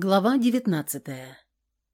Глава девятнадцатая.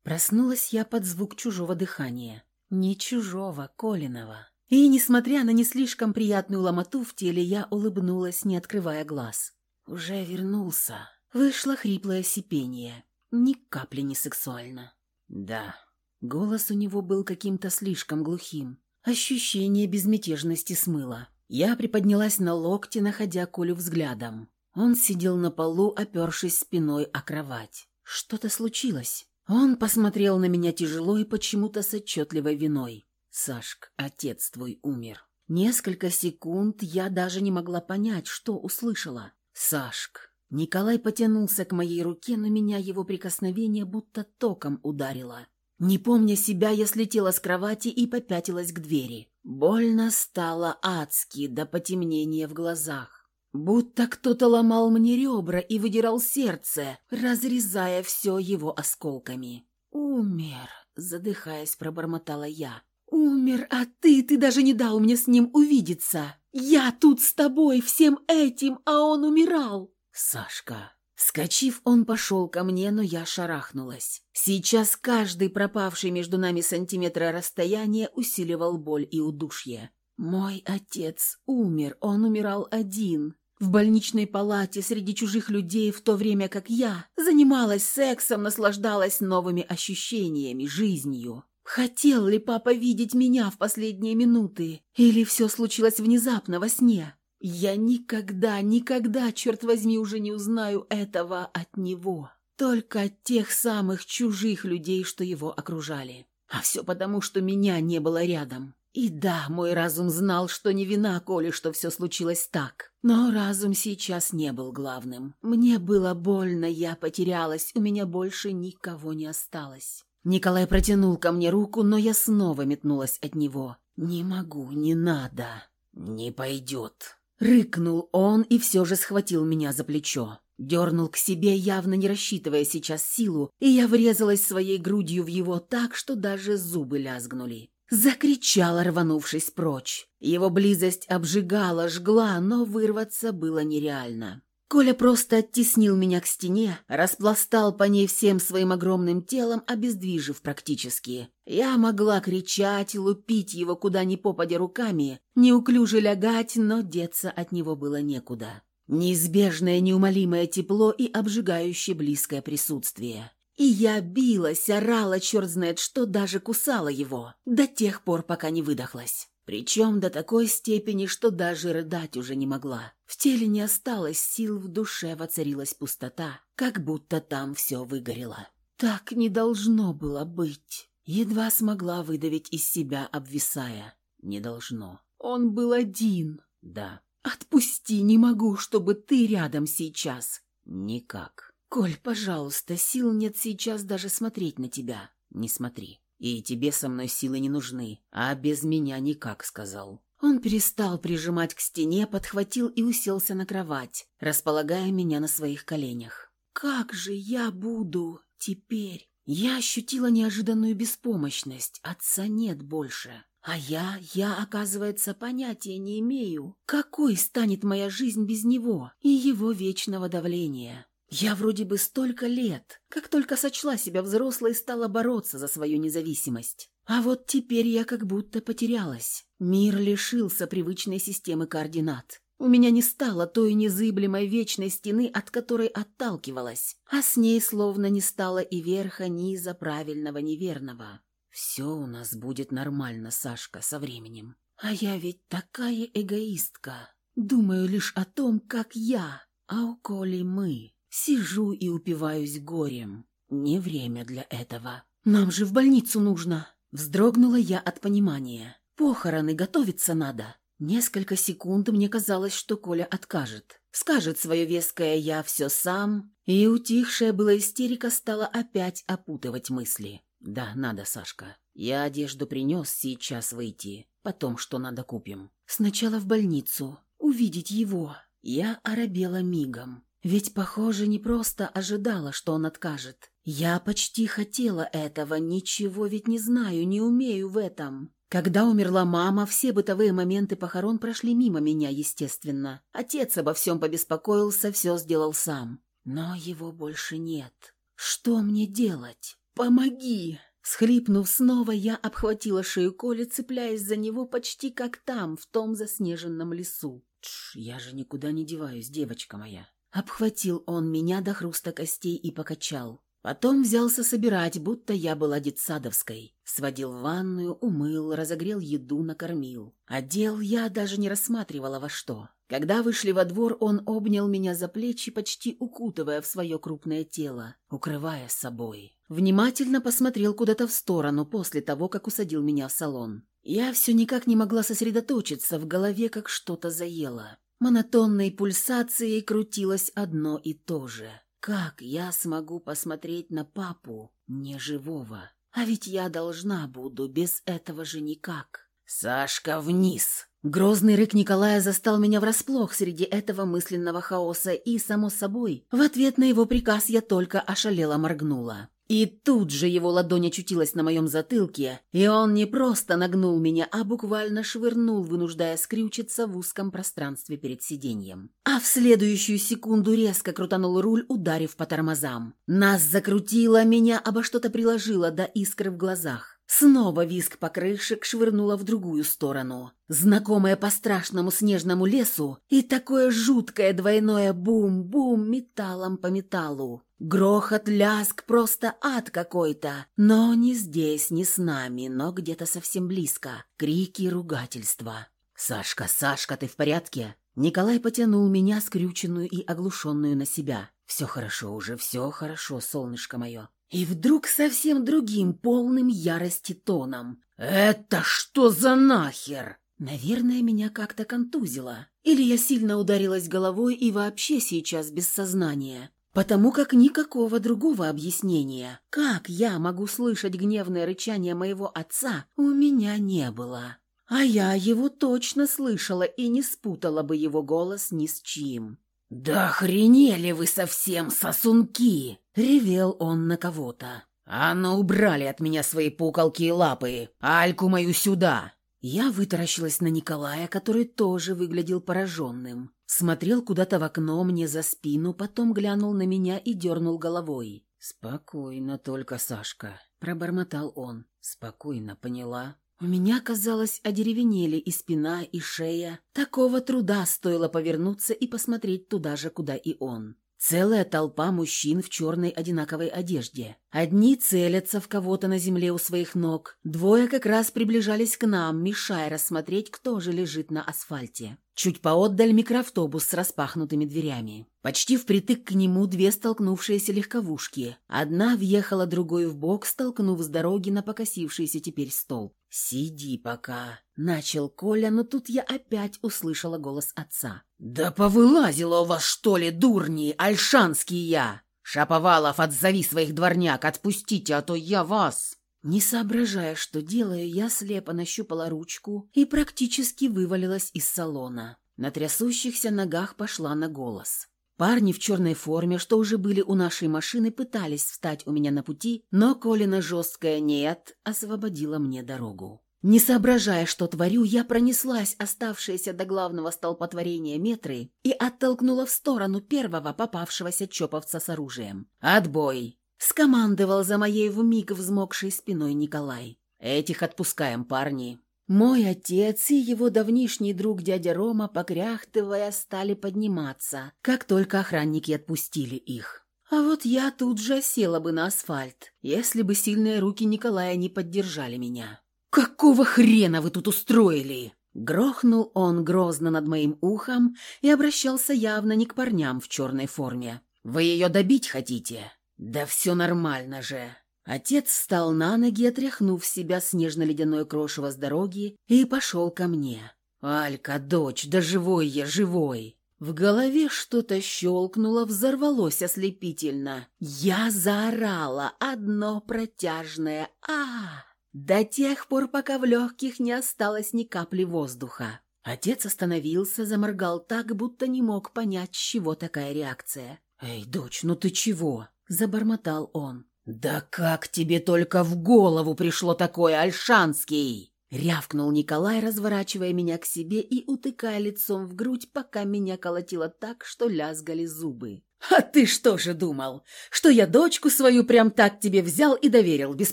Проснулась я под звук чужого дыхания. Не чужого, Колиного. И, несмотря на не слишком приятную ломоту в теле, я улыбнулась, не открывая глаз. Уже вернулся. Вышло хриплое сипение. Ни капли не сексуально. Да. Голос у него был каким-то слишком глухим. Ощущение безмятежности смыло. Я приподнялась на локте, находя Колю взглядом. Он сидел на полу, опершись спиной о кровать. Что-то случилось. Он посмотрел на меня тяжело и почему-то с отчетливой виной. «Сашк, отец твой умер». Несколько секунд я даже не могла понять, что услышала. «Сашк». Николай потянулся к моей руке, но меня его прикосновение будто током ударило. Не помня себя, я слетела с кровати и попятилась к двери. Больно стало адски до потемнения в глазах. Будто кто-то ломал мне ребра и выдирал сердце, разрезая все его осколками. «Умер», — задыхаясь, пробормотала я. «Умер, а ты, ты даже не дал мне с ним увидеться. Я тут с тобой, всем этим, а он умирал». «Сашка». Скочив, он пошел ко мне, но я шарахнулась. Сейчас каждый пропавший между нами сантиметра расстояния усиливал боль и удушье. Мой отец умер, он умирал один, в больничной палате среди чужих людей, в то время как я занималась сексом, наслаждалась новыми ощущениями, жизнью. Хотел ли папа видеть меня в последние минуты? Или все случилось внезапно во сне? Я никогда, никогда, черт возьми, уже не узнаю этого от него. Только от тех самых чужих людей, что его окружали. А все потому, что меня не было рядом. И да, мой разум знал, что не вина Коли, что все случилось так. Но разум сейчас не был главным. Мне было больно, я потерялась, у меня больше никого не осталось. Николай протянул ко мне руку, но я снова метнулась от него. «Не могу, не надо». «Не пойдет». Рыкнул он и все же схватил меня за плечо. Дернул к себе, явно не рассчитывая сейчас силу, и я врезалась своей грудью в его так, что даже зубы лязгнули. Закричала, рванувшись прочь. Его близость обжигала, жгла, но вырваться было нереально. Коля просто оттеснил меня к стене, распластал по ней всем своим огромным телом, обездвижив практически. Я могла кричать, лупить его куда ни попадя руками, неуклюже лягать, но деться от него было некуда. Неизбежное неумолимое тепло и обжигающее близкое присутствие. И я билась, орала, черт знает что, даже кусала его, до тех пор, пока не выдохлась. Причем до такой степени, что даже рыдать уже не могла. В теле не осталось сил, в душе воцарилась пустота, как будто там все выгорело. Так не должно было быть. Едва смогла выдавить из себя, обвисая. Не должно. Он был один. Да. Отпусти, не могу, чтобы ты рядом сейчас. Никак. «Коль, пожалуйста, сил нет сейчас даже смотреть на тебя». «Не смотри. И тебе со мной силы не нужны, а без меня никак», — сказал. Он перестал прижимать к стене, подхватил и уселся на кровать, располагая меня на своих коленях. «Как же я буду теперь?» Я ощутила неожиданную беспомощность. Отца нет больше. А я, я, оказывается, понятия не имею, какой станет моя жизнь без него и его вечного давления. Я вроде бы столько лет, как только сочла себя взрослой, стала бороться за свою независимость. А вот теперь я как будто потерялась. Мир лишился привычной системы координат. У меня не стало той незыблемой вечной стены, от которой отталкивалась, а с ней словно не стало и верха, низа, правильного, неверного. Все у нас будет нормально, Сашка, со временем. А я ведь такая эгоистка. Думаю лишь о том, как я, а у Коли мы. Сижу и упиваюсь горем. Не время для этого. Нам же в больницу нужно. Вздрогнула я от понимания. Похороны готовиться надо. Несколько секунд мне казалось, что Коля откажет. Скажет свое веское «я все сам», и утихшая была истерика стала опять опутывать мысли. «Да, надо, Сашка. Я одежду принес, сейчас выйти. Потом что надо купим. Сначала в больницу. Увидеть его». Я оробела мигом. Ведь, похоже, не просто ожидала, что он откажет. Я почти хотела этого, ничего ведь не знаю, не умею в этом. Когда умерла мама, все бытовые моменты похорон прошли мимо меня, естественно. Отец обо всем побеспокоился, все сделал сам. Но его больше нет. Что мне делать? Помоги!» Схлипнув снова, я обхватила шею Коли, цепляясь за него почти как там, в том заснеженном лесу. «Тш, я же никуда не деваюсь, девочка моя». Обхватил он меня до хруста костей и покачал. Потом взялся собирать, будто я была детсадовской. Сводил в ванную, умыл, разогрел еду, накормил. Одел я даже не рассматривала во что. Когда вышли во двор, он обнял меня за плечи, почти укутывая в свое крупное тело, укрывая собой. Внимательно посмотрел куда-то в сторону после того, как усадил меня в салон. Я все никак не могла сосредоточиться, в голове как что-то заело. Монотонной пульсацией крутилось одно и то же. Как я смогу посмотреть на папу, неживого? А ведь я должна буду, без этого же никак. «Сашка, вниз!» Грозный рык Николая застал меня врасплох среди этого мысленного хаоса, и, само собой, в ответ на его приказ я только ошалела моргнула. И тут же его ладонь очутилась на моем затылке, и он не просто нагнул меня, а буквально швырнул, вынуждая скрючиться в узком пространстве перед сиденьем. А в следующую секунду резко крутанул руль, ударив по тормозам. Нас закрутило, меня обо что-то приложило до искры в глазах. Снова виск покрышек швырнула в другую сторону. Знакомое по страшному снежному лесу и такое жуткое двойное бум-бум металлом по металлу. Грохот, ляск, просто ад какой-то. Но не здесь, не с нами, но где-то совсем близко. Крики, ругательства. «Сашка, Сашка, ты в порядке?» Николай потянул меня, скрюченную и оглушенную на себя. «Все хорошо уже, все хорошо, солнышко мое». И вдруг совсем другим, полным ярости тоном. «Это что за нахер?» Наверное, меня как-то контузило. Или я сильно ударилась головой и вообще сейчас без сознания потому как никакого другого объяснения, как я могу слышать гневное рычание моего отца, у меня не было. А я его точно слышала и не спутала бы его голос ни с чьим. «Да охренели вы совсем, сосунки!» — ревел он на кого-то. «А ну, убрали от меня свои пукалки и лапы! Альку мою сюда!» Я вытаращилась на Николая, который тоже выглядел пораженным. Смотрел куда-то в окно мне за спину, потом глянул на меня и дернул головой. «Спокойно только, Сашка», — пробормотал он. «Спокойно, поняла?» У меня, казалось, одеревенели и спина, и шея. Такого труда стоило повернуться и посмотреть туда же, куда и он. Целая толпа мужчин в черной одинаковой одежде. Одни целятся в кого-то на земле у своих ног, двое как раз приближались к нам, мешая рассмотреть, кто же лежит на асфальте. Чуть поотдаль микроавтобус с распахнутыми дверями. Почти впритык к нему две столкнувшиеся легковушки. Одна въехала другой в бок, столкнув с дороги на покосившийся теперь стол. «Сиди пока», — начал Коля, но тут я опять услышала голос отца. «Да повылазило у вас, что ли, дурни, альшанские я! Шаповалов, отзови своих дворняк, отпустите, а то я вас!» Не соображая, что делаю, я слепо нащупала ручку и практически вывалилась из салона. На трясущихся ногах пошла на голос. Парни в черной форме, что уже были у нашей машины, пытались встать у меня на пути, но Колина жесткая «нет» освободила мне дорогу. Не соображая, что творю, я пронеслась оставшиеся до главного столпотворения метры и оттолкнула в сторону первого попавшегося чоповца с оружием. «Отбой!» — скомандовал за моей вмиг взмокшей спиной Николай. «Этих отпускаем, парни. Мой отец и его давнишний друг дядя Рома, покряхтывая, стали подниматься, как только охранники отпустили их. А вот я тут же села бы на асфальт, если бы сильные руки Николая не поддержали меня. «Какого хрена вы тут устроили?» Грохнул он грозно над моим ухом и обращался явно не к парням в черной форме. «Вы ее добить хотите?» «Да все нормально же!» Отец встал на ноги, отряхнув себя снежно-ледяное крошево с дороги, и пошел ко мне. «Алька, дочь, да живой я, живой!» В голове что-то щелкнуло, взорвалось ослепительно. Я заорала одно протяжное а, До тех пор, пока в легких не осталось ни капли воздуха. Отец остановился, заморгал так, будто не мог понять, с чего такая реакция. «Эй, дочь, ну ты чего?» – забормотал он. «Да как тебе только в голову пришло такое, Альшанский!» Рявкнул Николай, разворачивая меня к себе и утыкая лицом в грудь, пока меня колотило так, что лязгали зубы. «А ты что же думал, что я дочку свою прям так тебе взял и доверил без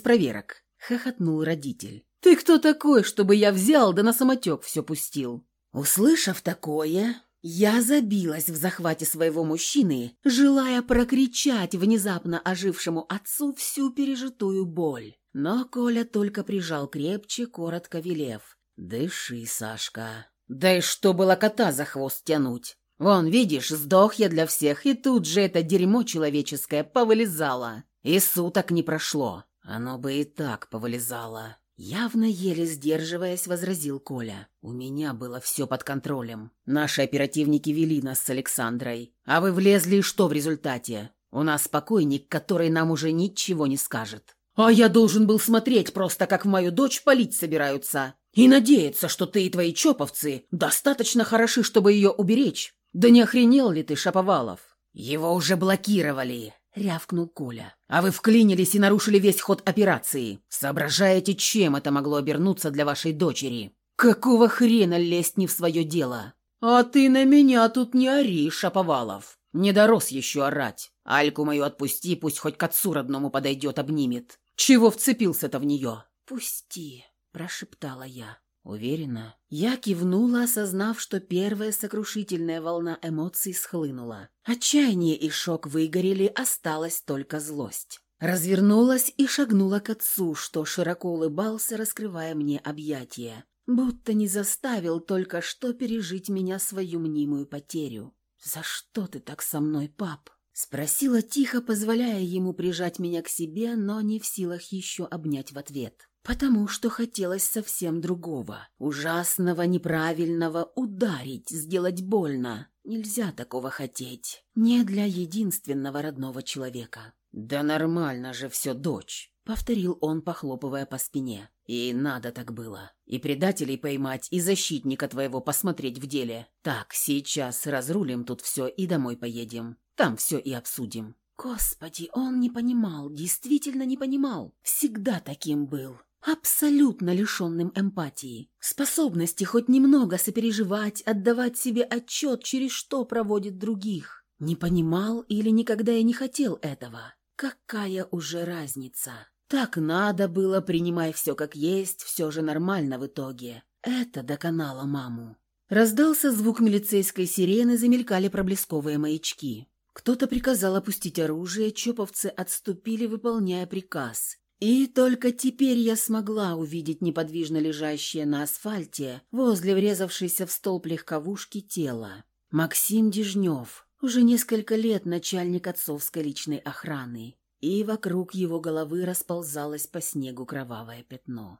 проверок?» — хохотнул родитель. «Ты кто такой, чтобы я взял да на самотек все пустил?» Услышав такое, я забилась в захвате своего мужчины, желая прокричать внезапно ожившему отцу всю пережитую боль. Но Коля только прижал крепче, коротко велев. «Дыши, Сашка». «Да и что было кота за хвост тянуть? Вон, видишь, сдох я для всех, и тут же это дерьмо человеческое повылезало. И суток не прошло. Оно бы и так повылезало». Явно еле сдерживаясь, возразил Коля. «У меня было все под контролем. Наши оперативники вели нас с Александрой. А вы влезли, и что в результате? У нас покойник, который нам уже ничего не скажет. А я должен был смотреть просто, как в мою дочь палить собираются. И надеяться, что ты и твои чоповцы достаточно хороши, чтобы ее уберечь. Да не охренел ли ты, Шаповалов? Его уже блокировали, рявкнул Коля. А вы вклинились и нарушили весь ход операции. Соображаете, чем это могло обернуться для вашей дочери? Какого хрена лезть не в свое дело? А ты на меня тут не ори, Шаповалов. Не дорос еще орать. Альку мою отпусти, пусть хоть к отцу родному подойдет, обнимет. Чего вцепился-то в нее? Пусти, прошептала я. Уверена. Я кивнула, осознав, что первая сокрушительная волна эмоций схлынула. Отчаяние и шок выгорели, осталась только злость. Развернулась и шагнула к отцу, что широко улыбался, раскрывая мне объятия. Будто не заставил только что пережить меня свою мнимую потерю. «За что ты так со мной, пап?» Спросила тихо, позволяя ему прижать меня к себе, но не в силах еще обнять в ответ. Потому что хотелось совсем другого. Ужасного, неправильного, ударить, сделать больно. Нельзя такого хотеть. Не для единственного родного человека. «Да нормально же все, дочь», — повторил он, похлопывая по спине. «И надо так было. И предателей поймать, и защитника твоего посмотреть в деле. Так, сейчас разрулим тут все и домой поедем. Там все и обсудим». Господи, он не понимал, действительно не понимал. Всегда таким был. Абсолютно лишенным эмпатии. Способности хоть немного сопереживать, отдавать себе отчет, через что проводит других. Не понимал или никогда и не хотел этого. Какая уже разница? Так надо было, принимай все как есть, все же нормально в итоге. Это доконало маму. Раздался звук милицейской сирены, замелькали проблесковые маячки. Кто-то приказал опустить оружие, чоповцы отступили, выполняя приказ. И только теперь я смогла увидеть неподвижно лежащее на асфальте возле врезавшейся в столб легковушки тело. Максим Дежнев, уже несколько лет начальник отцовской личной охраны, и вокруг его головы расползалось по снегу кровавое пятно.